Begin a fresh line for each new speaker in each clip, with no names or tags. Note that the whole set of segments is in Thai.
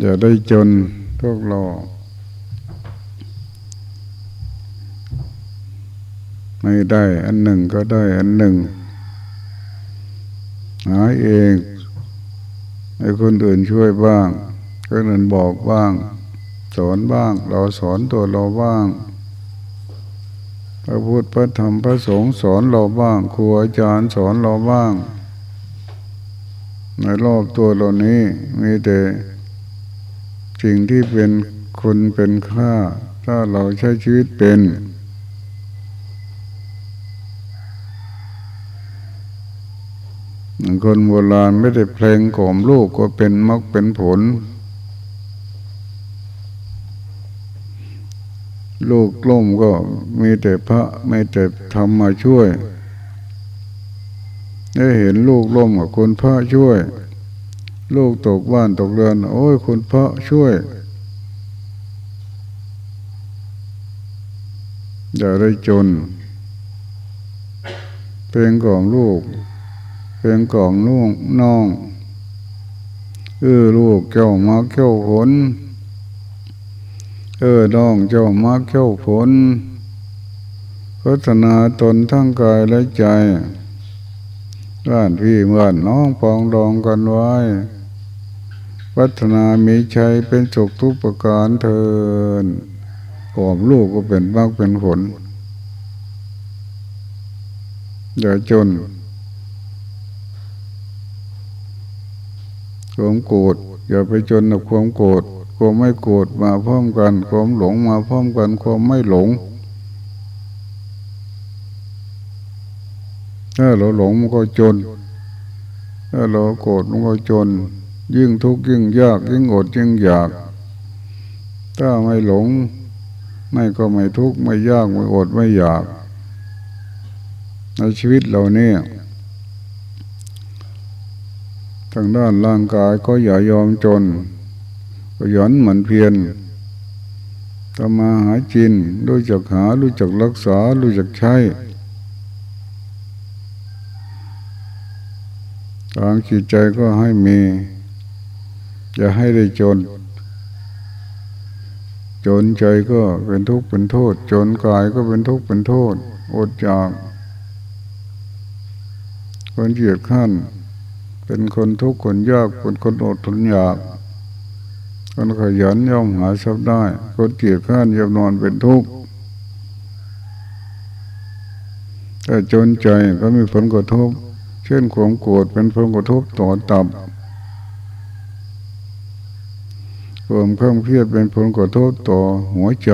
อย่าได้จนพวกเราไม่ได้อันหนึ่งก็ได้อันหนึ่งหาเองให้คนอื่นช่วยบ้างคนอื่นบอกบ้าง สอนบ้าง เราสอนตัวเราบ้าง พระพุทธพระธรรมพระสงฆ์สอนเราบ้างครูอาจารย์สอนเราบ้าง ในรอบตัวเรานี้มีแต่ สิ่งที่เป็นคนเป็นค่า ถ้าเราใช้ชีวิตเป็น คนโบราณไม่ได้เพลงกล่อมลูกก็เป็นมักเป็นผล ลูกล่มก็มีแต่พระไม่แต่ทำมาช่วย ได้เห็นลูกล่มกับคนพระช่วย ลูกตกบ้านตกเรือน โอ้ยคุณพระช่วย อย่าได้จน เพลงของลูก เพลงกล่องลูกน้องเออลูกเจ้ามาเจ้าผลเออน้องเจ้ามาเจ้าผลพัฒนาตนทั้งกายและใจบ้านพี่เมื่อนน้องปองดองกันไว้ พัฒนามีชัยเป็นสุขทุกประการเทินผอมลูกก็เป็นมากเป็นผลอย่าจนความโกรธอย่าไปจนกับความโกรธความไม่โกรธมาพร้อมกัน ความหลงมาพร้อมกัน ความไม่หลง ถ้าเราหลงมันก็จน ถ้าเราโกรธมันก็จน ยิ่งทุกข์ยิ่งยากยิ่งอดยิ่งอยาก ถ้าไม่หลง ไม่ก็ไม่ทุกข์ไม่ยากไม่อดไม่อยาก ในชีวิตเราเนี่ยทางด้านร่างกายก็อย่ายอมจนก็ย้อนเหมือนเพียรทำมาหาจินรู้จักหารู้จักรักษารู้จักใช้ทางจิตใจก็ให้มี อย่าให้ได้จน จนใจก็เป็นทุกข์เป็นโทษ จนกายก็เป็นทุกข์เป็นโทษ อดอยากคนเกียดขั้น เป็นคนทุกข์คนยากเป็นคนอดทนอยาก คนขยันย่อมหาทรัพย์ได้ คนเกียจข้านย่อมนอนเป็นทุกข์แต่จนใจก็มีผลกระทบ เช่นความโกรธเป็นผลกระทบต่อตับ ความเคร่งเครียดเป็นผลกระทบต่อหัวใจ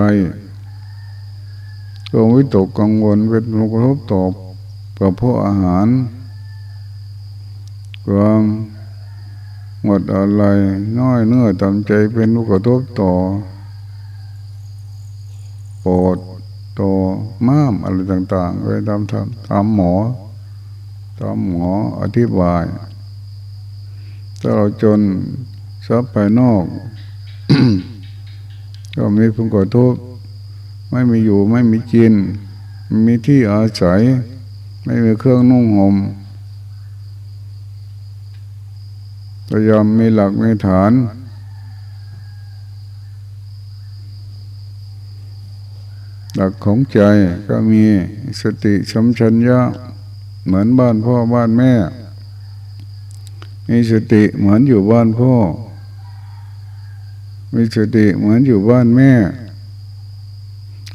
ความวิตกกังวลเป็นผลกระทบต่อกระเพาะอาหาร ความหมดอะไรน้อยเนื้อตามใจเป็นผลกกระทบต่อปอดต่อม้ามอะไรต่าง ๆ ไปตามทำตามหมอ ตามหมออธิบาย ถ้าเราจนทรัพย์ภายนอก ก็มีผลกระทบไม่มีอยู่ไม่มีกินม่มีที่อาศัย ไม่มีเครื่องนุ่งห่มพยายามมีหลักมีฐาน หลักของใจก็มีสติสมชัญญะเหมือนบ้านพ่อบ้านแม่ มีสติเหมือนอยู่บ้านพ่อ มีสติเหมือนอยู่บ้านแม่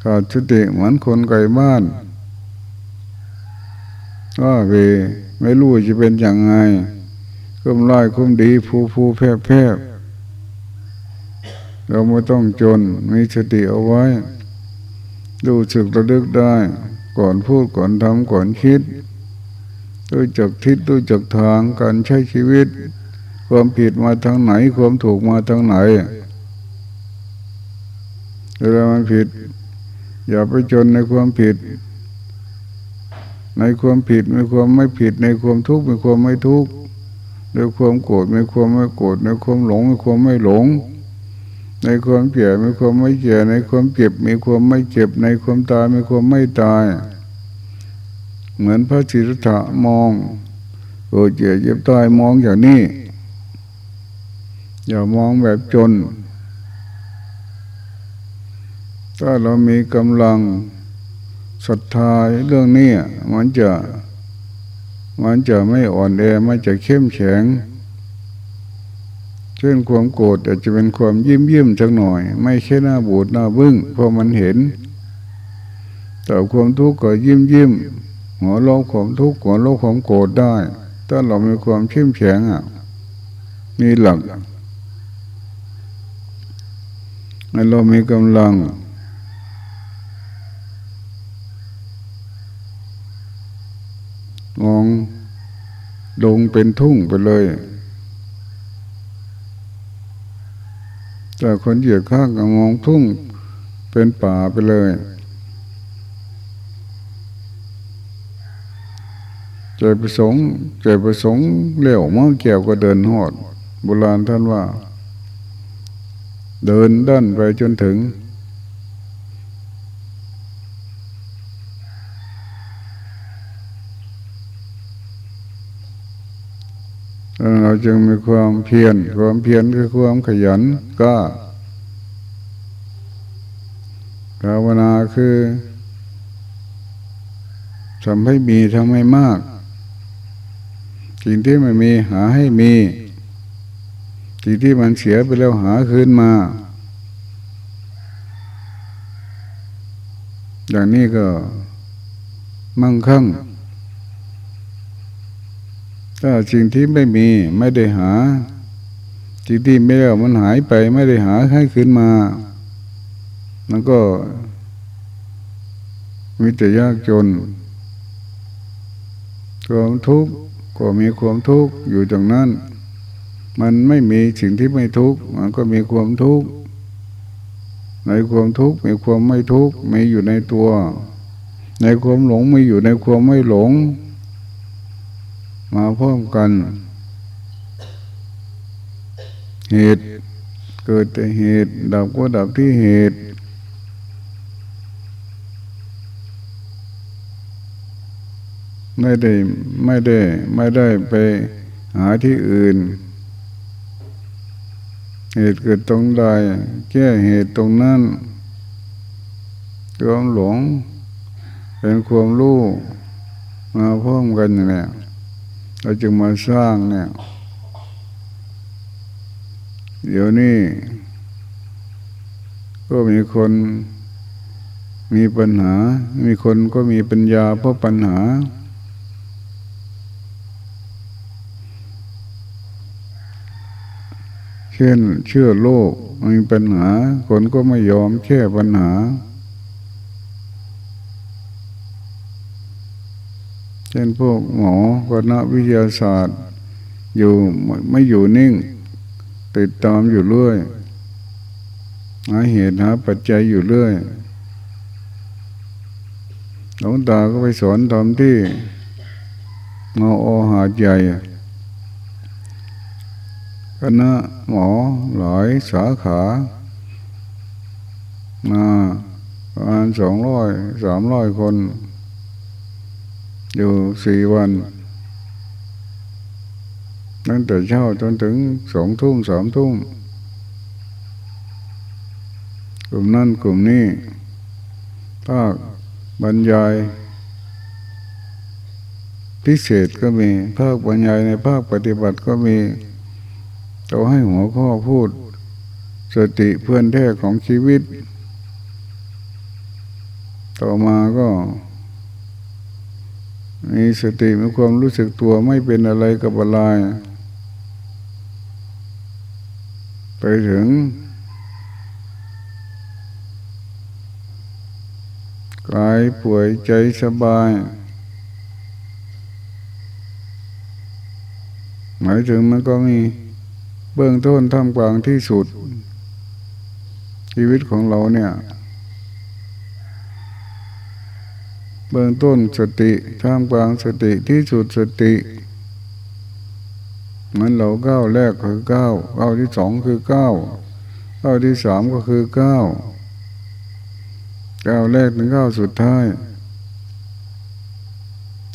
ขาดสติเหมือนคนไกลบ้านก็เวไม่รู้จะเป็นอย่างไงคุ้มร้ายคุ้มดีผู้ผู้แพร่แพร่เราไม่ต้องจนมีสติเอาไว้ ดูสึกระลึกได้ ก่อนพูดก่อนทำก่อนคิดด้วยจักทิศด้วยจักทางการใช้ชีวิต ความผิดมาทางไหน ความถูกมาทางไหน เวลามันผิด อย่าไปจนในความผิด ในความผิดในความไม่ผิดในความทุกข์ในความไม่ทุกข์ในความโกรธในความไม่โกรธในความหลงในความไม่หลง ในความเจ็บมีความไม่เจ็บในความเจ็บมีความไม่เจ็บ ในความตายมีความไม่ตาย เหมือนพระจิตถะมองโกรธเจ็บเจ็บตายมองอย่างนี้อย่ามองแบบจน ถ้าเรามีกำลังศรัทธาเรื่องนี้มันจะมันจะไม่อ่อนแอมันจะเข้มแข็งเช่นความโกรธอาจจะเป็นความยิ้มยิ้มสักหน่อย ไม่ใช่หน้าบูดหน้าบึ้งเพราะมันเห็น แต่ความทุกข์ก็ยิ้มยิ้มหัวโลกความทุกข์หัวโลกความโกรธได้ ถ้าเรามีความเข้มแข็งอะมีหลักเรามีกำลัง มองลงเป็นทุ่งไปเลยแต่คนเหยียดข้างก็มองทุ่งเป็นป่าไปเลยใจประสงค์ใจประสงค์เลี้ยวเมื่อเกี่ยวก็เดินหอดโบราณท่านว่า เดินด้านไปจนถึง เราจึงมีความเพียรความเพียรคือความขยันก็ภาวนาคือทำให้มีทำให้มาก สิ่งที่ไม่มีหาให้มี สิ่งที่มันเสียไปแล้วหาคืนมา อย่างนี้ก็มั่งคั่ง ถ้าสิ่งที่ไม่มีไม่ได้หาสิ่งที่ไม่ได้มันหายไปไม่ได้หาให้ขึ้นมามันก็มีแต่ยากจนความทุกข์ก็มีความทุกข์อยู่ตรงนั้น มันไม่มีสิ่งที่ไม่ทุกข์มันก็มีความทุกข์ในความทุกข์มีความไม่ทุกข์มีอยู่ในตัว ในความหลงมีอยู่ในความไม่หลง มาพร้อมกัน เหตุเกิดแต่เหตุดับก็ดับที่เหตุไม่ได้ไม่ได้ ไม่ได้ไปหาที่อื่น เหตุเกิดตรงใดแก้เหตุตรงนั้นความหลง เป็นความรู้มาพร้อมกันอย่างนี้ เราจึงมาสร้างเนี่ย เดี๋ยวนี้ก็มีคนมีปัญหา มีคนก็มีปัญญาเพราะปัญหา เช่นเชื่อโลกมีปัญหา คนก็ไม่ยอมแก้ปัญหา เช่นพวกหมอคณะวิทยาศาสตร์ อยู่ไม่อยู่นิ่ง ติดตามอยู่เรื่อยหาเหตุหาปัจจัยอยู่เรื่อยหลวงตาก็ไปสอนทำที่งออหาดใหญ่คณะหมอหลายสาขามาประมาณสองร้อยสามร้อยคน อยู่สี่วัน ตั้งแต่เช้าจนถึงสองทุ่มสามทุ่มกลุ่มนั่นกลุ่มนี้ภาคบรรยาย พิเศษก็มีภาคบรรยายในภาคปฏิบัติก็มีเราให้หัวข้อพูด สติเพื่อนแท้ของชีวิต ต่อมาก็ มีสติมีความรู้สึกตัวไม่เป็นอะไรกับอะไรไปถึง กายป่วยใจสบายหมายถึงมันก็มีเบื้องต้นท่ามกลางที่สุด ชีวิตของเราเนี่ย เบื้องต้นสติท่ามกลางสติที่สุดสติมันเราก้าวแรกคือก้าวก้าวที่สองคือก้าวก้าวที่สามก็คือก้าวก้าวแรกถึงก้าวสุดท้าย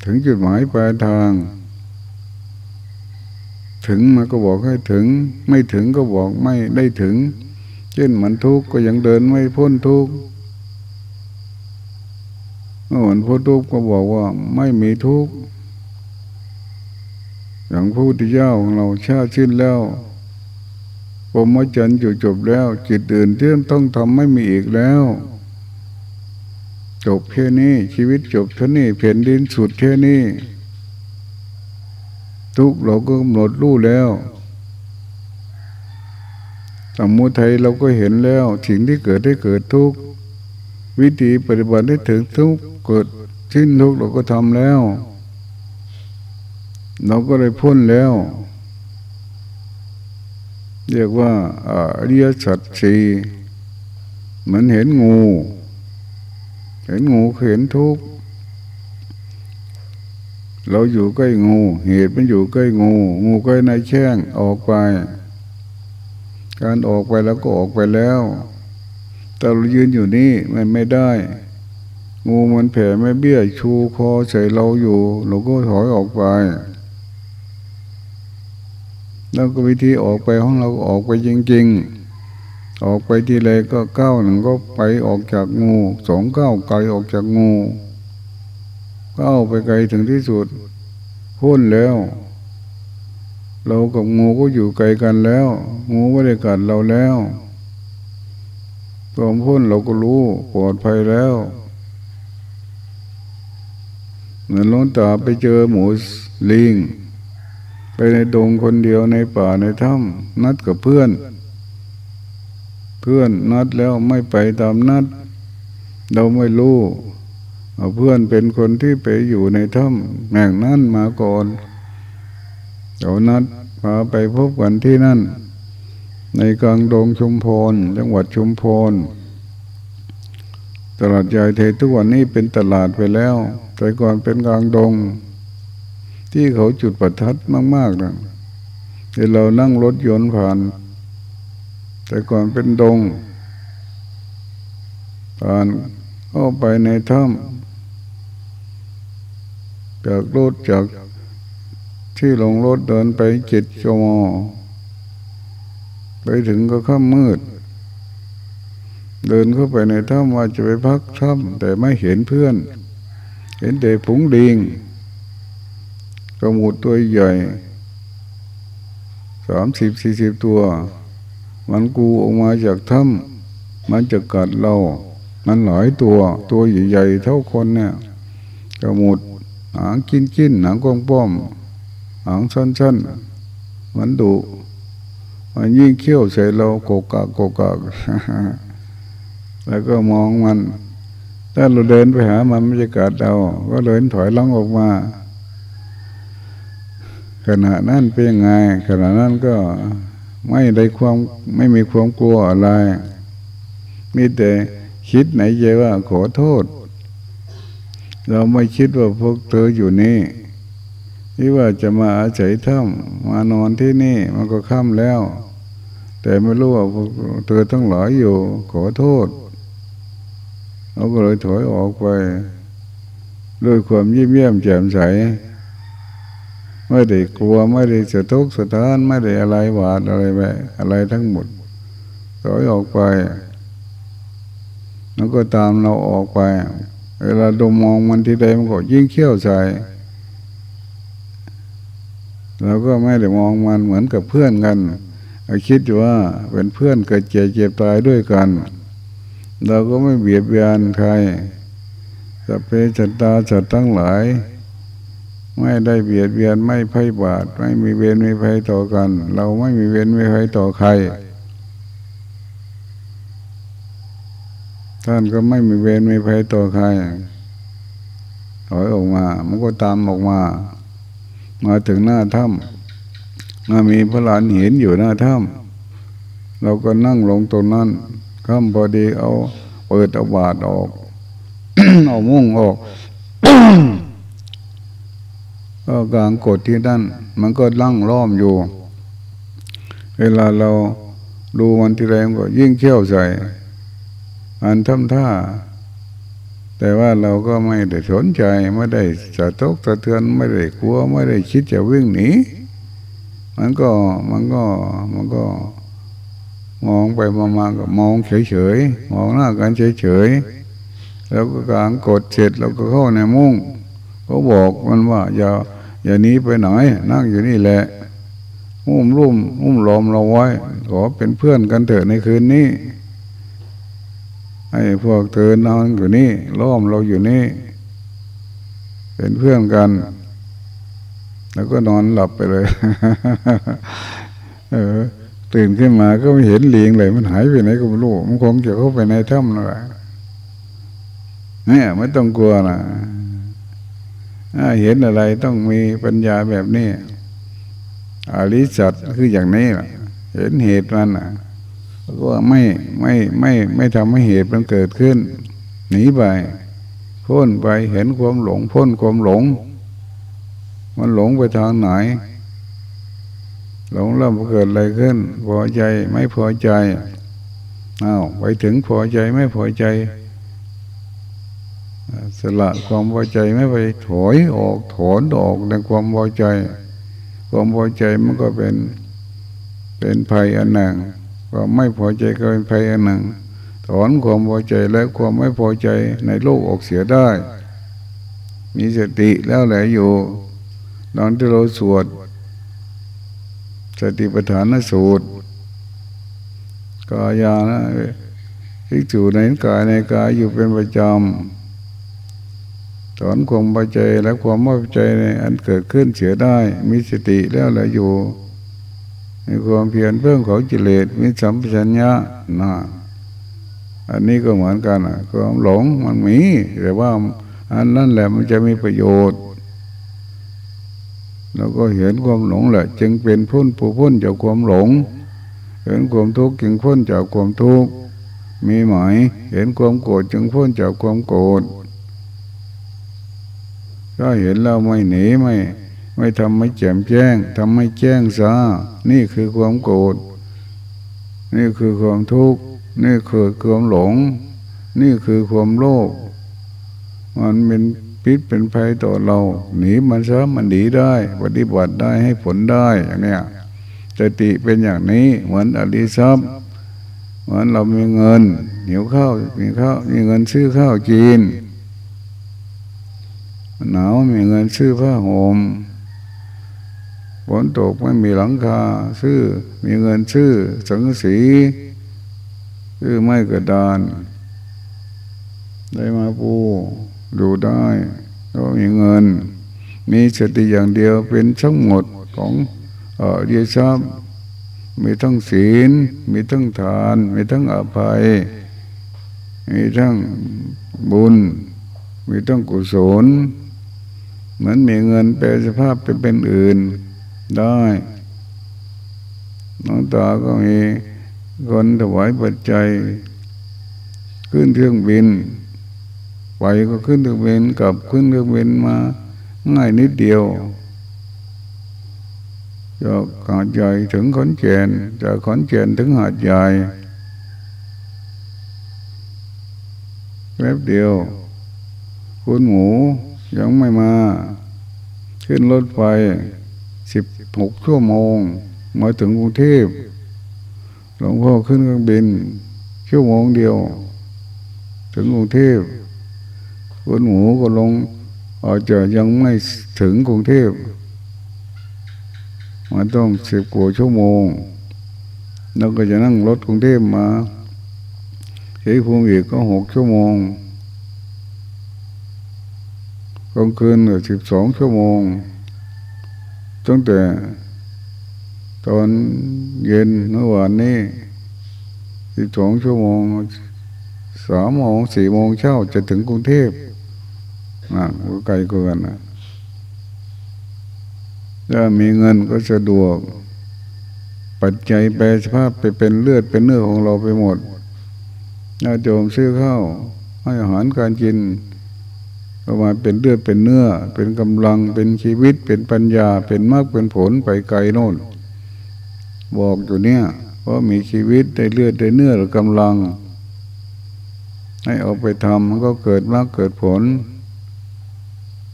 ถึงจุดหมายปลายทาง ถึงมันก็บอกให้ถึง ไม่ถึงก็บอกไม่ได้ถึง เช่นมันทุกข์ก็ยังเดินไม่พ้นทุกข์ เมื่อวันพ้นทุกก็บอกว่าไม่มีทุกข์อย่างผู้ที่เจ้าของเราชาชิ้นแล้วปมจันอยู่จบแล้วจิตอื่นที่ต้องทำไม่มีอีกแล้ว จบแค่นี้ชีวิตจบเท่นี้เผ่นดินสุดแค่นี้ ทุกเราก็กำหนดรู้แล้วสมุทัยเราก็เห็นแล้วสิ่งที่เกิดได้เกิดทุก วิธีปฏิบัติได้ถึงทุกเกิดชิ้นทุกเราก็ทำแล้ว เราก็ได้พ้นแล้ว เรียกว่าอริยสัจสี่เหมือนเห็นงู เห็นงูเห็นทุกข์เราอยู่ใกล้งู เหตุมันอยู่ใกล้งู งูใกล้ในแช่งออกไป การออกไปแล้วก็ออกไปแล้ว แต่เรายืนอยู่นี่มันไม่ได้ งูมันแผ่ไม่เบี้ยชูคอใส่เราอยู่ เราก็ถอยออกไป แล้วก็วิธีออกไปของเราออกไปจริง ๆ ออกไปทีไรก็เก้าหนึ่งก็ไปออกจากงูสองเก้าไกลออกจากงูก้าไปไกลถึงที่สุดพ้นแล้วเรากับงูก็อยู่ไกลกันแล้ว งูไม่ได้กัดเราแล้ว ตัวพ้นเราก็รู้ปลอดภัยแล้ว เหมือนล้นตาไปเจอหมูลิง ไปในดงคนเดียวในป่าในถ้ำนัดกับเพื่อน เพื่อนนัดแล้วไม่ไปตามนัด เราไม่รู้เพื่อนเป็นคนที่ไปอยู่ในถ้ำแห่งนั้นมาก่อนเขานัดพาไปพบกันที่นั่น ในกลางดงชุมพรจังหวัดชุมพรตลาดใหญ่เททุกวันนี้เป็นตลาดไปแล้วแต่ก่อนเป็นกลางดง ที่เขาจุดประทัดมากๆนะเดี๋ยวเรานั่งรถยนต์ผ่าน แต่ก่อนเป็นดง ผ่านเข้าไปในถ้ำจากรถจากที่ลงรถเดินไปเจ็ดชั่วโมง ไปถึงก็ค่ำมืด เดินเข้าไปในถ้ำว่าจะไปพักถ้ำแต่ไม่เห็นเพื่อน เห็นแต่ผงดิงกระมูดตัวใหญ่สามสิบสี่สิบตัว มันกูออกมาจากถ้ำมันจะกัดเรา มันหลายตัว ตัวใหญ่ๆเท่าคนเนี่ยกระมูดหางกินกินหางกองป้อมหางสั้นๆ มันดุ มันยิ่งเขี้ยวใส่เราโกกะโกกะแล้วก็มองมัน ถ้าเราเดินไปหามันไม่จะกัดเราก็เดินถอยล่องออกมา ขณะนั้นเป็นยังไง ขณะนั้นก็ไม่ได้ความไม่มีความกลัวอะไร มีแต่คิดไหนเยว่าขอโทษ เราไม่คิดว่าพวกเธออยู่นี่ ที่ว่าจะมาอาศัยถ้ำมานอนที่นี่มันก็ค่ำแล้ว แต่ไม่รู้ว่าพวกเธอทั้งหลายอยู่ ขอโทษเราก็เลยถอยออกไป ด้วยความยิ้มเยี่ยมแจ่มใส ไม่ได้กลัวไม่ได้สะทุกสะท้านไม่ได้อะไรหวาดอะไรไปอะไรทั้งหมดถอยออกไปแล้วก็ตามเราออกไป เวลาดมมองมันที่ใดมันก็ยิ่งเขี้ยวใจ เราก็ไม่ได้มองมันเหมือนกับเพื่อนกันคิดว่าเป็นเพื่อนเกิดเจ็บเจ็บตายด้วยกัน เราก็ไม่เบียดเบียนใครสัพเพจัตตาจัตตั้งหลาย ไม่ได้เบียดเบียนไม่ไพ่บาท ไม่มีเวรไม่ไพ่ต่อกัน เราไม่มีเวรไม่ไพ่ต่อใคร ท่านก็ไม่มีเวรไม่ภัยต่อใครถอยออกมา มันก็ตามออกมา มาถึงหน้าถ้ำมามีพระหลานเห็นอยู่หน้าถ้ำเราก็นั่งลงตรงนั้นค่ำพอดีเอาเปิดเอาบาดออก เอามุ่งออกก็กลางกดที่นั่นมันก็ลั่งล้อมอยู่ เวลาเราดูมันทีไรมันก็ยิ่งเขี้ยวใส่อันทำท่า แต่ว่าเราก็ไม่ได้สนใจไม่ได้จะตกสะเทือนไม่ได้กลัวไม่ได้คิดจะวิ่งหนีมันก็มันก็มันก็ มองไปมามาก็มองเฉยๆมองหน้ากันเฉยๆแล้วก็กลางกดเสร็จแล้วก็เข้าในมุ้งเขาบอกมันว่า อย่าอย่านี้ไปไหนนั่งอยู่นี่แหละอุ้มรุ่มอุ้มล้อมเราไว้ ขอเป็นเพื่อนกันเถอะในคืนนี้ ให้พวกเธอนอนอยู่นี่ล้อมเราอยู่นี่ เป็นเพื่อนกัน แล้วก็นอนหลับไปเลย เออ ตื่นขึ้นมาก็ไม่เห็นเลียงเลย มันหายไปไหนก็ไม่รู้มันคงจะเข้าไปในถ้ำนั่นแหละเนี่ยไม่ต้องกลัวนะเห็นอะไรต้องมีปัญญาแบบนี้อริสัตคืออย่างนี้เห็นเหตุมันอะ ก็ไม่ไม่ไม่ไม่ทำให้เหตุมันเกิดขึ้น หนีไปพ้นไปเห็นความหลง พ้นความหลง มันหลงไปทางไหน หลงแล้วมันเกิดอะไรขึ้น พอใจไม่พอใจอ้าวไปถึงพอใจไม่พอใจ สละความพอใจไม่ไปถอยออกถอนออกในความพอใจ ความพอใจมันก็เป็นเป็นภัยอันหนึ่ง ความไม่พอใจก็เป็นภัยอันหนึ่ง ถอนความพอใจและความไม่พอใจในโลกออกเสียได้ มีสติแล้วแหละอยู่ตอนที่เราสวด สติปัฏฐานสูตรกายานะที่อยู่ในกายในกายอยู่เป็นประจำถอนความพอใจและความไม่พอใจในอันเกิดขึ้นเสียได้ มีสติแล้วแหละอยู่ มีความเพียรเพิ่มของจิเลสมีสัมปชัญญะนะอันนี้ก็เหมือนกันอะความหลงมันมี แต่ว่าอันนั้นแหละมันจะมีประโยชน์เราก็เห็นความหลงแหละ จึงเป็นพ้นผู้พ้นจากความหลง เห็นความทุกข์จึงพ้นจากความทุกข์มีหมายเห็นความโกรธจึงพ้นจากความโกรธก็เห็นแล้วไม่หนีไม่ ไม่ทำไม่แจ่มแจ้งทำไม่แจ้งซานี่คือความโกรธ นี่คือความทุกข์ นี่คือความหลง นี่คือความโลภ มันเป็นพิษเป็นภัยต่อเรา หนีมันซะมันหนีได้ ปฏิบัติได้ให้ผลได้อย่างเนี้ยสติเป็นอย่างนี้เหมือนอริทรัพย์เหมือนเรามีเงินหิวข้าวมีข้าวมีเงินซื้อข้าวกินหนาวมีเงินซื้อผ้าห่ม ฝนตกไม่มีหลังคา ซื้อมีเงินซื้อสังสีซื้อไม้กระดาน ได้มาปูดูได้ก็มีเงิน มีสติอย่างเดียวเป็นทั้งหมดของเออเดียชับมีทั้งศีล มีทั้งทาน มีทั้งอภัย มีทั้งบุญ มีทั้งกุศล เหมือนมีเงินแปลสภาพเป็นเป็นอื่น ได้น้องตาก็มีคนถวายปัจจัย ขึ้นเครื่องบิน ไปก็ขึ้นเครื่องบินกลับขึ้นเครื่องบินมา ง่ายนิดเดียวจากหาดใหญ่ถึงขอนแก่นจากขอนแก่นถึงหาดใหญ่แป๊บเดียว คุณหมูยังไม่มา ขึ้นรถไฟ สิบหกชั่วโมง มาถึงกรุงเทพหลวงพ่อขึ้นเครื่องบินชั่วโมงเดียว ถึงกรุงเทพคนหมูก็ลงอาจจะยังไม่ถึงกรุงเทพมันต้องสิบกว่าชั่วโมง แล้วก็จะนั่งรถกรุงเทพมาเฮ้ยภูมิอีกก็หกชั่วโมงกลางคืนก็สิบสองชั่วโมง ตั้งแต่ ตอนเย็นเมื่อวานนี้สิบสองชั่วโมงสามโมงสี่โมงเช้าจะถึงกรุงเทพนะก็ไกลเกินนะถ้ามีเงินก็สะดวก ปัจจัยแปลสภาพไปเป็นเลือดเป็นเนื้อของเราไปหมดน่าโจมซื้อข้าวให้อาหารการกิน ก็มาเป็นเลือดเป็นเนื้อ เป็นกำลังเป็นชีวิตเป็นปัญญาเป็นมากเป็นผลไปไกลโน่น บอกอยู่เนี่ยเพราะมีชีวิตได้เลือดได้เนื้อหรือกำลัง ให้เอาไปทำมันก็เกิดมากเกิดผล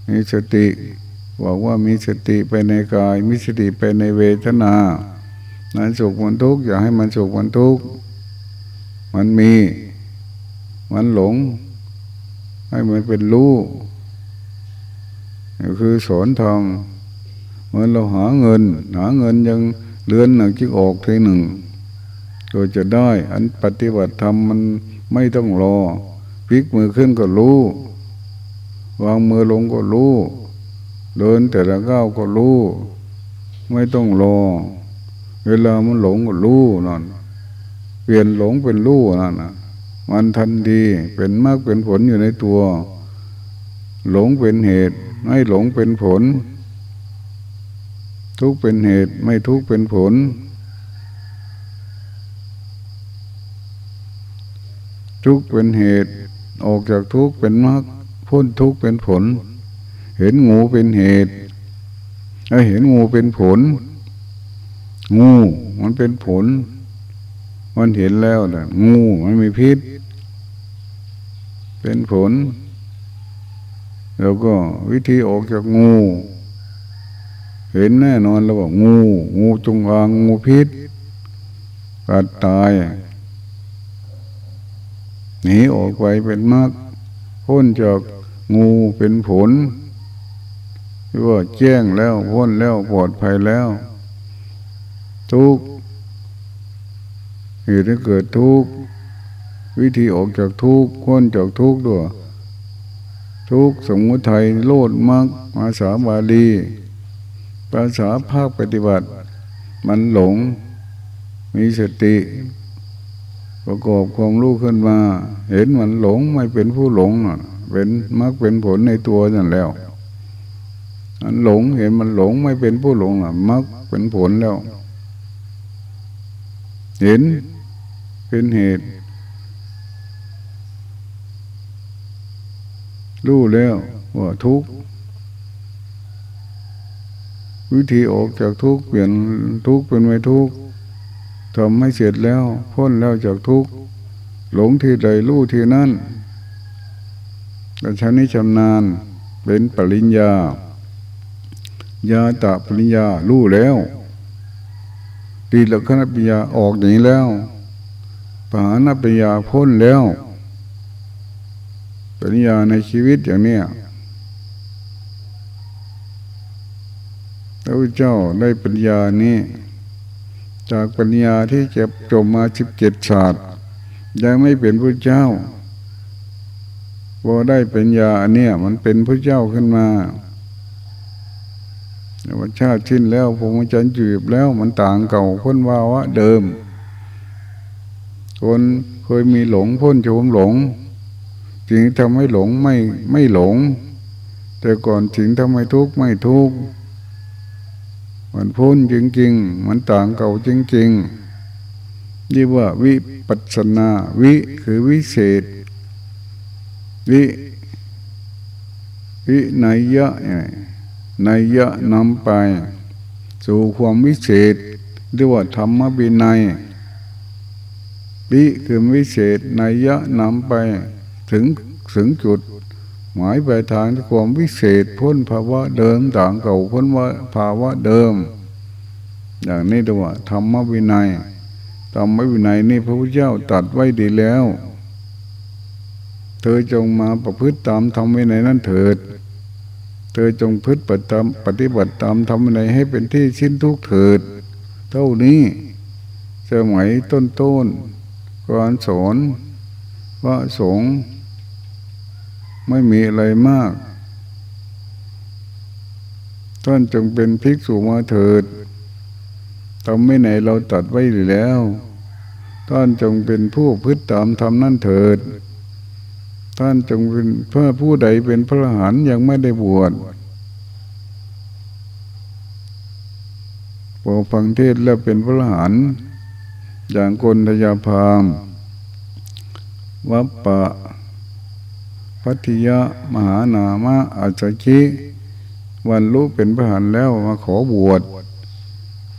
มีสติบอกว่ามีสติไปในกาย มีสติไปในเวทนามันสุขมันทุกข์อย่าให้มันสุขมันทุกข์มันมี มันหลง ให้มันเป็นรู้คือสอนทองเหมือนเราหาเงิน หาเงินยังเลือนหนึ่งจิกออกทีหนึ่งก็จะได้ อันปฏิบัติธรรมมันไม่ต้องรอพลิกมือขึ้นก็รู้ วางมือลงก็รู้ เดินแต่ละก้าวก็รู้ ไม่ต้องรอ เวลามันหลงก็รู้นั่นเปลี่ยนหลงเป็นรู้นั่นนะ มันทันทีเป็นมากเป็นผลอยู่ในตัว หลงเป็นเหตุ ไม่หลงเป็นผล ทุกเป็นเหตุไม่ทุกเป็นผล ทุกเป็นเหตุ ออกจากทุกเป็นมรรคพ้นทุกเป็นผล เห็นงูเป็นเหตุเห็นงูเป็นผล งูมันเป็นผล มันเห็นแล้วนะงูมันมีพิษ เป็นผล แล้วก็วิธีออกจากงู เห็นแน่นอนแล้วว่างู งูจงอางงูพิษกัดตายหนีออกไปเป็นมากพ้นจากงูเป็นผลว่าแจ้งแล้วพ้นแล้วปลอดภัยแล้ว ทุกเหตุให้เกิดทุก วิธีออกจากทุกข์พ้นจากทุกข์ด้วยทุกสมุทัยโลดมากภาษาบาลีภาษาภาคปฏิบัติ มันหลง มีสติ ประกอบความรู้ขึ้นมา เห็นมันหลงไม่เป็นผู้หลงเป็นมักเป็นผลในตัวนั่นแล้วมันหลงเห็นมันหลงไม่เป็นผู้หลงอะมักเป็นผลแล้ว เห็นเป็นเหตุ รู้แล้วว่าทุกวิธีออกจากทุกเปลี่ยนทุกเป็นไม่ทุกทำให้เสร็จแล้วพ้นแล้วจากทุกหลงที่ใดรู้ที่นั่นแต่ชานี้ชำนาญเป็นปริญญาญาตะปริญญารู้แล้วดีลักษณปริญญาออกอย่างนี้แล้วปหานปริญญาพ้นแล้ว ปริญญาในชีวิตอย่างนี้พระเจ้าได้ปัญญานี้ จากปัญญาที่เจ็บจมมาสิบเจ็ดศาสตร์ยังไม่เป็นพระเจ้าพอได้ปัญญาเนี้ยมันเป็นพระเจ้าขึ้นมาวันชาติชิ้นแล้วพงจันจืบแล้วมันต่างเก่าพ้นว่าวะเดิม คนเคยมีหลงพ้นโฉมหลง จึงทำให้หลงไม่ไม่หลง แต่ก่อนจึงทำให้ทุกข์ไม่ทุกข์มันพ้นจริงๆ มันต่างเก่าจริงๆนี่ว่าวิปัสนาวิคือวิเศษ วิวิไนยะไนยะนำไป สู่ความวิเศษเรียกว่าธรรมบินัยวิคือวิเศษไนยะนำไป ถึงถึงจุด หมายปทางที่ความวิเศษพ้นภาวะเดิมต่างเก่าพ้นว่าภาวะเดิม อย่างนี้ตัวธรรมวินัยธรรมวินัยนี่พระพุทธเจ้าตัดไว้ดีแล้ว เธอจงมาประพฤติตามธรรมวินัยนั้นเถิด เธอจงพฤติปฏิบัติตามธรรมวินัยให้เป็นที่ชิ้นทุกเถิด เท่านี้สมัยต้นต้นการสอนว่าสง ไม่มีอะไรมาก ท่านจงเป็นภิกษุมาเถิดทำไม่ไหนเราตัดไว้แล้ว ท่านจงเป็นผู้พึ่ตามทำนั่นเถิด ท่านจงเป็นเพื่อผู้ใดเป็นพระหานยังไม่ได้บวชพอฟังเทศแล้วเป็นพระหานอย่างกนทยาพามวัปปะ พัทยามหานามะอาจจิวันรู้เป็นพระหานแล้วมาขอบวช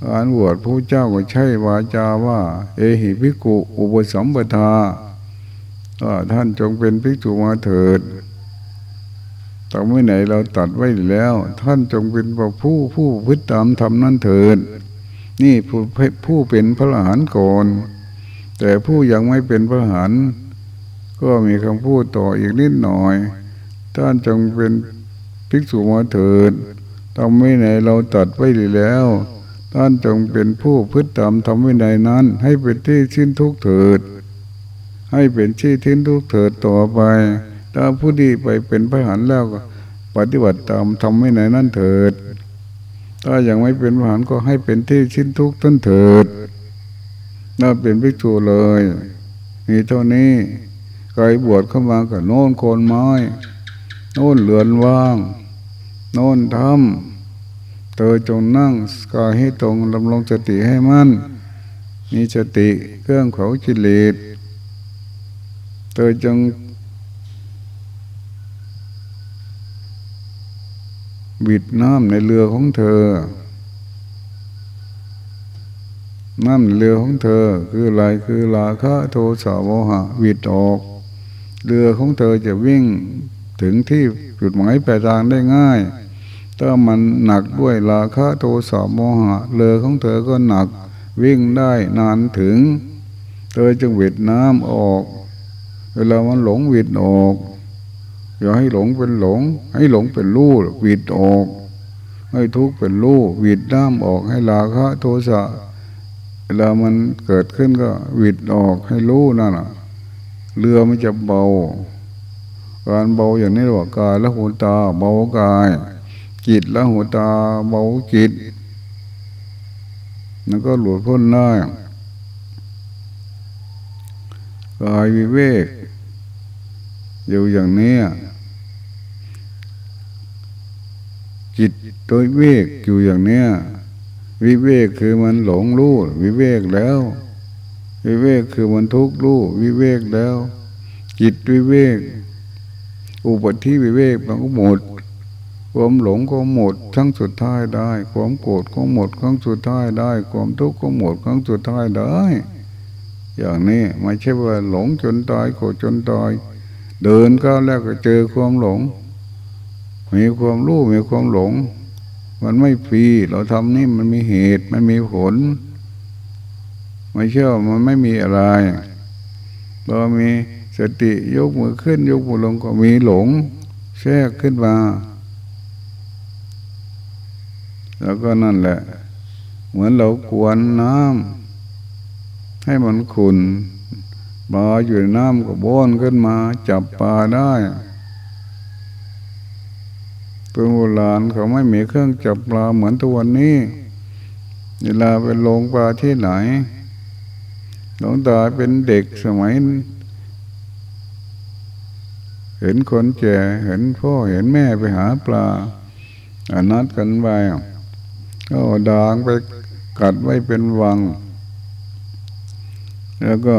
การบวชผู้เจ้าก็ใช่วาจาว่า เอหิภิกขุอุปสมปทาท่านจงเป็นภิกษุมาเถิดตรงไม่ไหนเราตัดไว้แล้ว ท่านจงเป็นผู้ผู้พึ่ตามทำนั่นเถิด นี่ผู้ผู้เป็นพระหันก่อนแต่ผู้ยังไม่เป็นพระหัน ก็มีคำพูดต่ออีกนิดหน่อย ท่านจงเป็นภิกษุมาเถิดทำไม่ไหนเราตัดไว้แล้ว ท่านจงเป็นผู้พฤติตามทำไม่ไหนนั้น ให้เป็นที่ชิ้นทุกเถิด ให้เป็นที่ทิ้นทุกเถิดต่อไป ถ้าผู้ดีไปเป็นพระหันแล้วก็ ปฏิบัติตามทำไม่ไหนนั่นเถิด ถ้ายังไม่เป็นพระหันก็ให้เป็นที่ชิ้นทุกท่านเถิด น่าเป็นภิกษุเลย มีเท่านี้ ใครบวชเข้ามากับโน่นโคนไม้ โน่นเหลือนว่าง โน่นทำเธอจงนั่งกายให้ตรงดำรงสติให้มั่น มีสติเครื่องเขาจิเลสเธอจงบิดน้ำในเรือของเธอ น้ำในเรือของเธอ คืออะไรคือลาคะโทสะโมหะบิดออก เรือของเธอจะวิ่งถึงที่จุดหมายปลายทางได้ง่าย ถ้ามันหนักด้วยราคะโทสะโมหะ เรือของเธอก็หนักวิ่งได้นานถึง เธอจึงวิดน้ำออก เวลามันหลงวิดออก อย่าให้หลงเป็นหลง ให้หลงเป็นรู้วิดออก ให้ทุกข์เป็นรู้วิดน้ำออกให้ราคะโทสะเวลามันเกิดขึ้นก็วิดออกให้รู้นั่นแหะ เรือมันจะเบา การเบาอย่างนี้ว่ากายละหูตา เบากาย จิตละหูตา เบาจิตแล้วก็หลุดพ้นได้กายวิเวก อยู่อย่างนี้จิตโดยเวกอยู่อย่างเนี้ยวิเวกคือมันหลงรู้วิเวกแล้ว วิเวกคือมันทุกข์รู้วิเวกแล้ว จิตวิเวก อุปธิวิเวกมันก็หมด ความหลงก็หมดทั้งสุดท้ายได้ ความโกรธก็หมดครั้งสุดท้ายได้ ความทุกข์ก็หมดครั้งสุดท้ายได้ อย่างนี้ไม่ใช่ว่าหลงจนตายโกรธจนตาย เดินก้าวแรกก็เจอความหลง มีความรู้มีความหลง มันไม่ฟรีเราทำนี่มันมีเหตุมันมีผล ไม่เชื่อมันไม่มีอะไรเรามีสติยกมือขึ้น ยกมือลงก็มีหลงแทรกขึ้นมา แล้วก็นั่นแหละ เหมือนเรากวนน้ำให้มันขุนปลาอยู่ในน้ำก็บ้นขึ้นมา จับปลาได้ตัวโบราณเขาไม่มีเครื่องจับปลาเหมือนตัววันนี้ เวลาไปลงปลาที่ไหน หลวงตาเป็นเด็กสมัย เห็นคนแก่เห็นพ่อเห็นแม่ไปหาปลาอนัดกันไปก็ดางไปกัดไว้เป็นวัง แล้วก็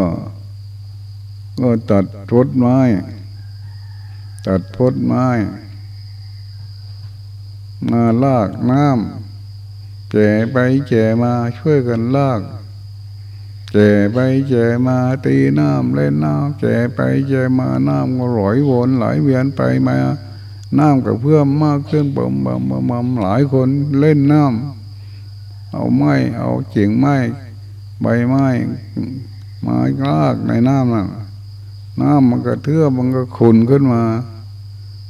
ก็ตัดพดไม้ ตัดพดไม้ มาลากน้ำแก่ไปแก่มาช่วยกันลาก แก่ไปแก่มาตีน้ำเล่นน้ำแก่ไปแก่มาน้ำก็ไหลวนไหลเวียนไปมาน้ำกับเพื่อมมากขึ้นบ่มบ่มบ่มหลายคนเล่นน้ำเอาไม้เอาเจียงไม้ใบไม้มาลากในน้ำน่ะน้ำมันก็เทือมันก็ขุนขึ้นมา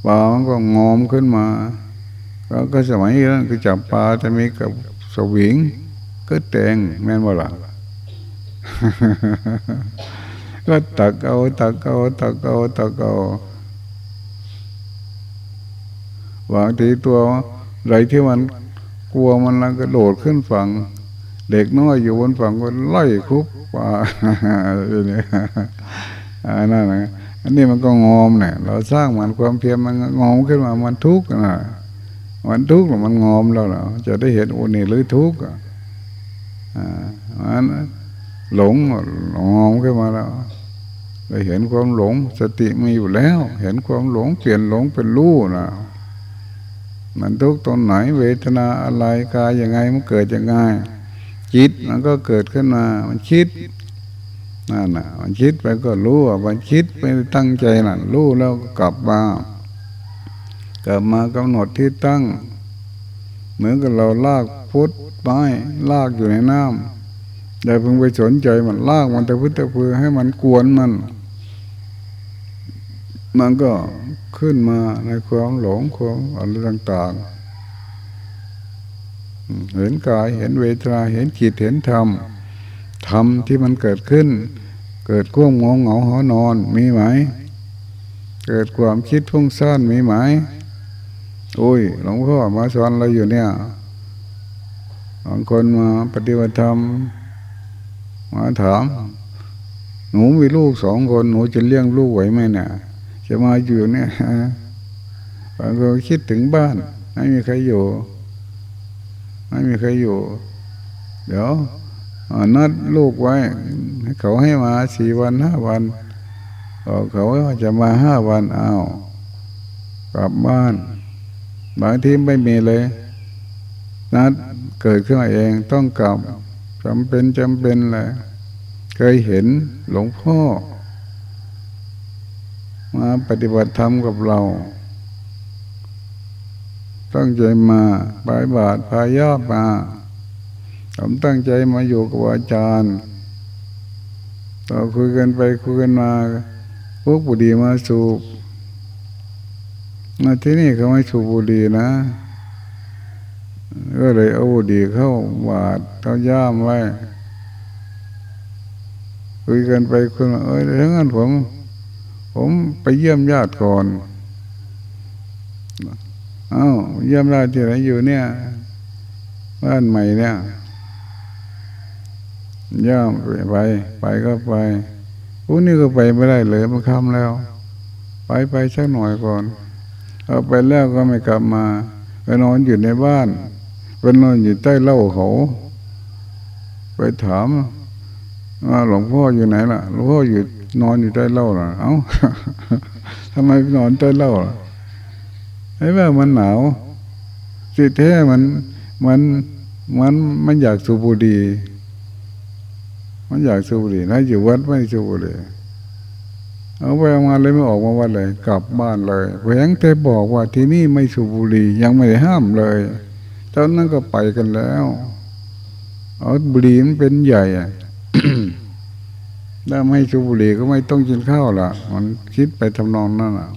ป่ามันก็งอมขึ้นมาแล้วก็สมัยนั้นคือจับปลาจะมีกับสวิงก็แตงแม่นว่าหล่ะ ก็ตักเอาตักเอาตักเอาตักเอาบางทีตัวอะไรที่มันกลัวมันล้วก็โดดขึ้นฝั่ง เด็กน้อยอยู่บนฝั่งก็ไล่คุบปลาอันนั้นนะอันนี้มันก็งอมเนี่ยเราสร้างมันความเพียรมันงอมขึ้นมามันทุกข์นะมันทุกข์มันงอมแล้วเราจะได้เห็นโอนี่หรือทุกข์อ่ามัน หลงงอมขึ้นมาแล้วเราเห็นความหลง สติมีอยู่แล้ว เห็นความหลงเปลี่ยนหลงเป็นรู้นะมันทุกตรงไหนเวทนาอะไรกายยังไงมันเกิดยังไงจิตมันก็เกิดขึ้นมา มันคิดนั่นน่ะ มันคิดไปก็รู้ว่ามันคิดไม่ตั้งใจน่ะรู้แล้วกลับมากลับมากำหนดที่ตั้ง เหมือนกับเราลากพุทธไม้ลากอยู่ในน้ำ อย่าเพิ่งไปสนใจมันลากมันแต่พุทธเพื่อให้มันกวนมัน มันก็ขึ้นมาในความหลงความอะไรต่างๆ เห็นกายเห็นเวทนาเห็นจิตเห็นธรรมธรรมที่มันเกิดขึ้น เกิดก้วงงงเหงาหอนอนมีไหม เกิดความคิดพุ่งซ่านมีไหมโอ้ยหลวงพ่อมาสอนเราอยู่เนี่ยบางคนมาปฏิบัติธรรม มาถาม หนูมีลูกสองคนหนูจะเลี้ยงลูกไหวไหมเนี่ยจะมาอยู่เนี่ยบางคนคิดถึงบ้าน ไม่มีใครอยู่ ไม่มีใครอยู่ เดี๋ยวนัดลูกไว้ เขาให้มาสี่วันห้าวันเขาว่าจะมาห้าวันเอากลับบ้าน บางทีไม่มีเลย นัดเกิดขึ้นมาเองต้องกลับ จำเป็นจำเป็นเลยเคยเห็นหลวงพ่อ มาปฏิบัติธรรมกับเรา ตั้งใจมาปายบาทพายาบมาผมตั้งใจมาอยู่กับอาจารย์ต่อคุยกันไปคุยกันมาพวกบุรีมาสูบมาที่นี่เขาไม่สูบบุรีนะ ก็เลยเอาบุรีเข้าบาดเขาย่ามไว้คุยกันไปคุยมาเอ้ยทั้งนั้นผม ผมไปเยี่ยมญาติก่อนเอ้าเยี่ยมญาติที่ไหนอยู่เนี่ยบ้านใหม่เนี่ยย่ามไป ไปก็ไปพวกนี้ก็ไปไม่ได้เลยมันค่ำแล้ว ไปไปสักหน่อยก่อน เอาไปแล้วก็ไม่กลับมาไปนอนอยู่ในบ้าน ไปนอนอยู่ใต้เล่าเขา ไปถามว่าหลวงพ่ออยู่ไหนล่ะหลวงพ่ออยู่นอนอยู่ใต้เล่าล่ะ เอ้าทำไมนอนใต้เล่าล่ะไอ้ว่ามันหนาวสิแท้มันมันมันมันอยากสูบบุหรี่มันอยากสูบบุหรี่นะอยู่วัดไม่สูบบุหรี่เอาไปมาเลยไม่ออกมาวัดเลย กลับบ้านเลยแหวงแต่บอกว่าที่นี่ไม่สูบบุหรี่ยังไม่ได้ห้ามเลย ตอนนั้นก็ไปกันแล้วเอาบุหรี่มันเป็นใหญ่ถ้าไม่สูบบุหรี่ก็ไม่ต้องกินข้าวละมันคิดไปทำนองนั่นอะ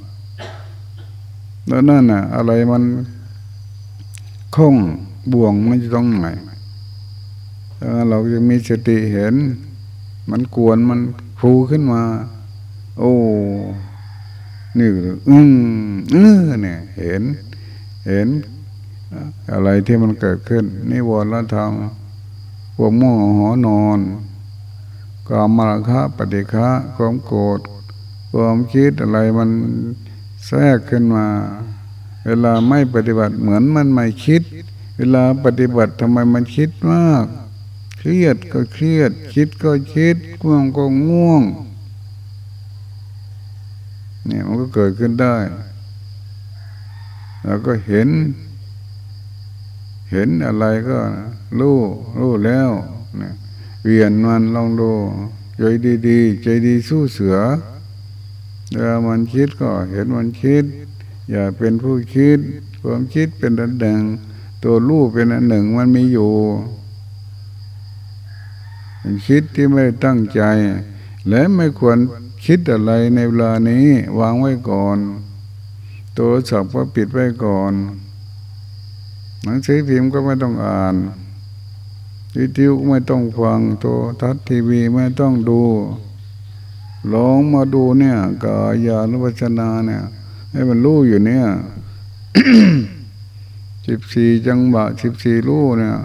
แล้วนั่นน่ะ อะไรมันคงบ่วงมันจะต้องไหนเราจะมีสติเห็น มันกวนมันฟูขึ้นมา โอ้นี่อืมเออเนี่ย เห็น เห็น อะไรที่มันเกิดขึ้นนี่วรณธรรมพวกม่อหอนอนกามราคะปฏิฆะความโกรธความคิดอะไรมันแทรกขึ้นมา เวลาไม่ปฏิบัติเหมือนมันไม่คิด เวลาปฏิบัติทำไมมันคิดมาก เครียดก็เครียด คิดก็คิดง่วงก็ง่วงเนี่ยมันก็เกิดขึ้นได้ แล้วก็เห็น เห็นอะไรก็รู้รู้แล้วเนี่ยเวียนมันลองดูใจดีๆใจดีสู้เสือเวลามันคิดก็เห็นมันคิด อย่าเป็นผู้คิดความคิดเป็นอันหนึ่ง ตัวรู้เป็นอันหนึ่งมันมีอยู่คิดที่ไม่ตั้งใจ และไม่ควรคิดอะไรในเวลานี้ วางไว้ก่อน ตัวสับก็ปิดไว้ก่อน หนังสือพิมพ์ก็ไม่ต้องอ่านวิทยุไม่ต้องฟังโทรทัศน์ทีวีไม่ต้องดูลองมาดูเนี่ยกายานุปัชนาเนี่ย ให้มันรู้อยู่เนี่ยสิบสี่จังหวะสิบสี่รู้เนี่ย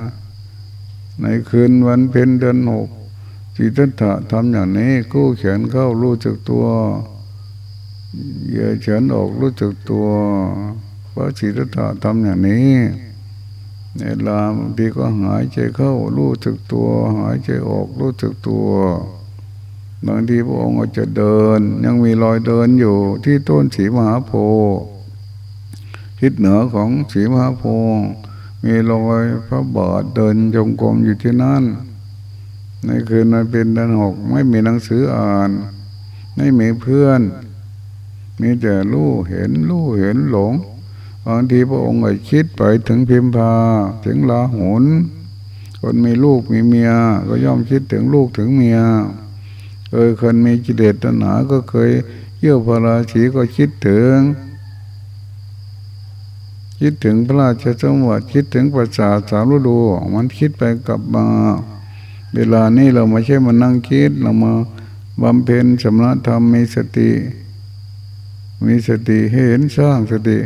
ในคืนวันเพ็ญเดือนหกสิทธัตถะทำอย่างนี้กู้แขนเข้ารู้จักตัวเยียดแขนออกรู้จักตัวพระสิทธัตถะทำอย่างนี้ ในลาบางทีก็หายใจเข้ารู้จักตัว หายใจออกรู้จักตัวบางทีพระองค์จะเดิน ยังมีรอยเดินอยู่ที่ต้นสีมหาโพธิ์ทิศเหนือของสีมหาโพธิ์มีรอยพระบาทเดินจงกรมอยู่ที่นั่นในคืนนั้นเป็นเดือนหกไม่มีหนังสืออ่าน ไม่มีเพื่อน มีแต่รู้เห็นรู้เห็นหลง บางทีพระองค์ก็คิดไปถึงพิมพาถึงลาหุนคนมีลูกมีเมีย ก็ย่อมคิดถึงลูกถึงเมียเคยคนมีกิเลสตัณหาก็เคยเยี่ยวพระราชีก็คิดถึง คิดถึงพระราชสมบัติคิดถึงประสาสารดู มันคิดไปกลับมา เวลานี้เราไม่ใช่มานั่งคิดเรามาบำเพ็ญสมณธรรมมีสติ มีสติเห็นสร้างสติ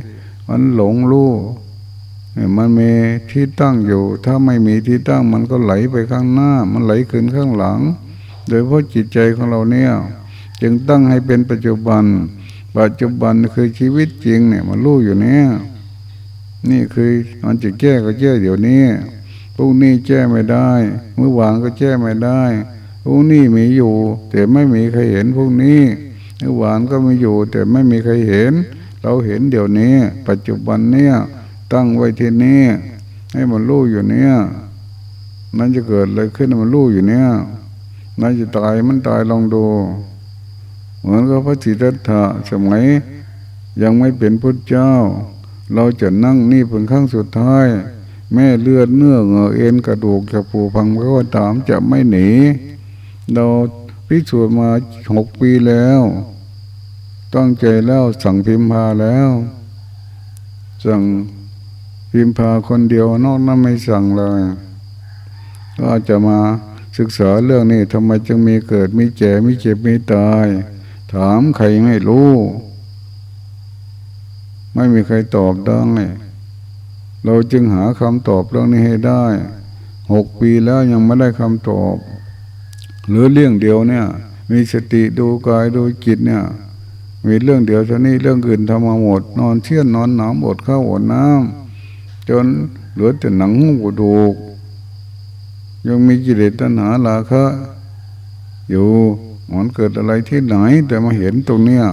มันหลงรู้มันมีที่ตั้งอยู่ ถ้าไม่มีที่ตั้งมันก็ไหลไปข้างหน้า มันไหลขึ้นข้างหลัง โดยเพราะจิตใจของเราเนี่ย จึงตั้งให้เป็นปัจจุบัน ปัจจุบันคือชีวิตจริงเนี่ย มันรู้อยู่เนี่ยนี่คือมันจะแก้ก็แก้เดี๋ยวนี้พรุ่งนี้แก้ไม่ได้เมื่อวานก็แก้ไม่ได้พรุ่งนี้มีอยู่ แต่ไม่มีใครเห็นพรุ่งนี้เมื่อวานก็มีอยู่ แต่ไม่มีใครเห็น เราเห็นเดี๋ยวนี้ ปัจจุบันเนี่ย ตั้งไว้ที่นี้ให้มันรู้อยู่เนี่ย มันจะเกิดอะไรขึ้นมันรู้อยู่เนี่ยมันจะตายมันตายลองดู เหมือนกับพระจิตตถะสมัย ยังไม่เป็นพุทธเจ้า เราจะนั่งนี่เป็นครั้งสุดท้าย แม่เลือดเนื้อเงอเอ็นกระดูกจะปูพังก็ตามจะไม่หนี เราพิสูจน์มาหกปีแล้ว ตั้งใจแล้วสั่งพิมพาแล้ว สั่งพิมพาคนเดียวนอกนั้นไม่สั่งเลยก็จะมาศึกษาเรื่องนี้ทำไมจึงมีเกิดมีแก่มีเจ็บมีตาย ถามใครไม่รู้ ไม่มีใครตอบได้เราจึงหาคำตอบเรื่องนี้ให้ได้หกปีแล้วยังไม่ได้คำตอบ หรือเรื่องเดียวเนี่ย มีสติดูกายดูจิตเนี่ย มีเรื่องเดียวเท่านี้เรื่องอื่นทำมาหมด นอนเชี่ยนนอนหนาวอดข้าวอดน้ำจนเหลือแต่หนังหูกระดูก ยังมีกิเลสตัณหาลาคะอยู่มันเกิดอะไรที่ไหน แต่มาเห็นตรงเนี้ย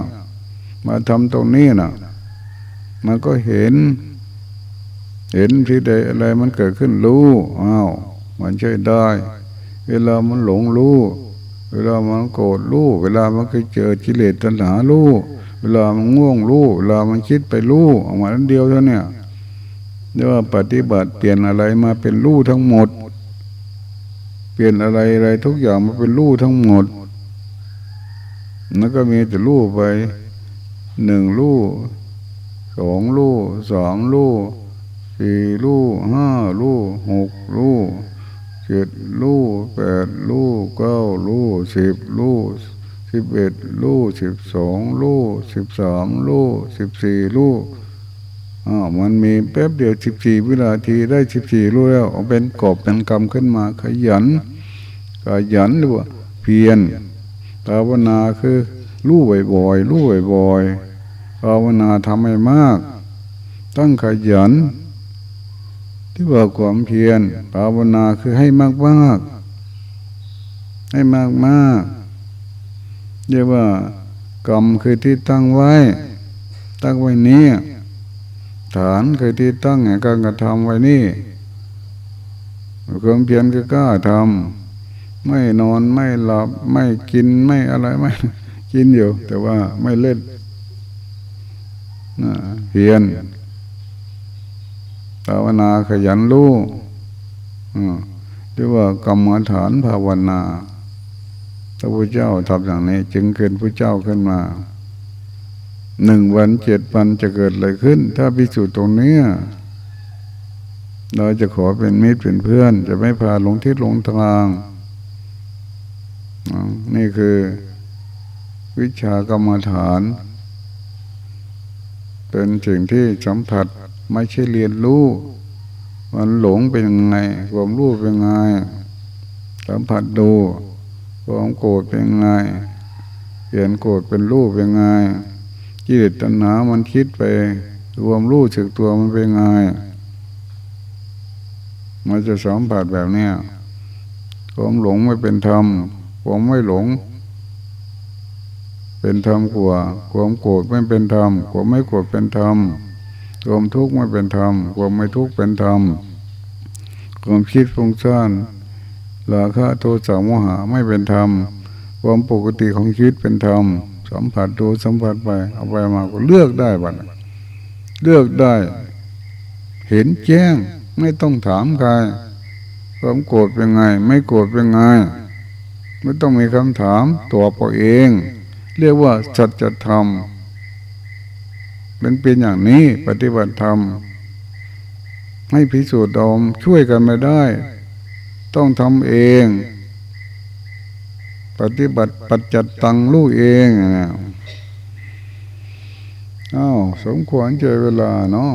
มาทำตรงนี้น่ะ มันก็เห็น เห็นที่ใดอะไรมันเกิดขึ้นรู้อ้าวมันใช่ได้ เวลามันหลงรู้ เวลามันโกรธรู้เวลามันเคยเจอกิเลสตัณหารู้เวลามันง่วงรู้เวลามันคิดไปรู้ออกมาอันเดียวเท่านี้เรียกว่าปฏิบัติเปลี่ยนอะไรมาเป็นรู้ทั้งหมด เปลี่ยนอะไรอะไรทุกอย่างมาเป็นรูทั้งหมดแล้วก็มีแต่รูไปหนึ่งรูสองรูสองรูสี่รูห้ารูหกรู เจ็ดรูแปดรูเก้ารูสิบรูสิบเอ็ดรูสิบสองรูสิบสามรูสิบสี่รูอ๋อมันมีแป๊บเดียวสิบสี่วินาทีได้สิบสี่รู้แล้วเป็นกอบเป็นกรรมขึ้นมาขยัน ขยันหรือว่าเพียรภาวนาคือรู้บ่อยๆรู้บ่อยๆภาวนาทำให้มาก ตั้งขยัน ที่ว่าความเพียรภาวนาคือให้มากมากให้มากมากเรียกว่ากรรมคือที่ตั้งไว้ ตั้งไว้นี้ฐานเคยที่ตั้งแห่งการกระทำไว้นี่ความเพียรก็กล้าทำไม่นอนไม่หลับไม่กินไม่อะไรไม่กินอยู่ แต่ว่าไม่เล่นเพียร ภาวนาขยันรู้เรียกว่ากรรมฐานภาวนาพระพุทธเจ้าทำอย่างนี้ จึงเกิดพระเจ้าขึ้นมาหนึ่งวันเจ็ดวันจะเกิดอะไรขึ้น ถ้าพิสูจน์ตรงนี้เราจะขอเป็นมิตรเป็นเพื่อน จะไม่พาหลงที่ลงทางนี่คือวิชากรรมฐาน เป็นสิ่งที่สัมผัสไม่ใช่เรียนรู้ มันหลงเป็นยังไงความรู้เป็นยังไง สัมผัสดูความโกรธเป็นยังไงเปลี่ยนโกรธเป็นรูปเป็นยังไงกิเลสตัณหามันคิดไป รวมรู้สึกตัวมันเป็นไงมันจะสัมผัสแบบเนี้ยความหลงไม่เป็นธรรมความไม่หลง เป็นธรรมกว่าความโกรธไม่เป็นธรรมความไม่โกรธเป็นธรรมความทุกข์ไม่เป็นธรรมความไม่ทุกข์เป็นธรรมความคิดฟุ้งซ่านราคะโทสะโมหะไม่เป็นธรรมความปกติของชีวิตเป็นธรรมสัมผัสดูสัมผัสไปเอาไปมาก็เลือกได้บัดเลือกได้ เห็นแจ้งไม่ต้องถามใครความโกรธเป็นไง ไม่โกรธเป็นไง ไม่ต้องมีคำถามตัวเราเอง เรียกว่าสัจธรรมเป็นเป็นอย่างนี้ปฏิบัติธรรมให้พิสูจน์ดอมช่วยกันไม่ได้ ต้องทำเอง ปฏิบัติปัจจัดตังลูกเองอ้าวสมควรเจอเวลาเนาะ